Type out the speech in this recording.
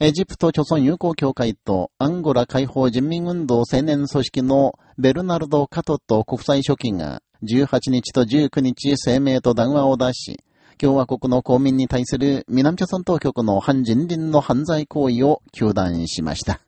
エジプト貯村友好協会とアンゴラ解放人民運動青年組織のベルナルド・カトと国際書記が18日と19日声明と談話を出し、共和国の公民に対する南朝鮮当局の反人倫の犯罪行為を求断しました。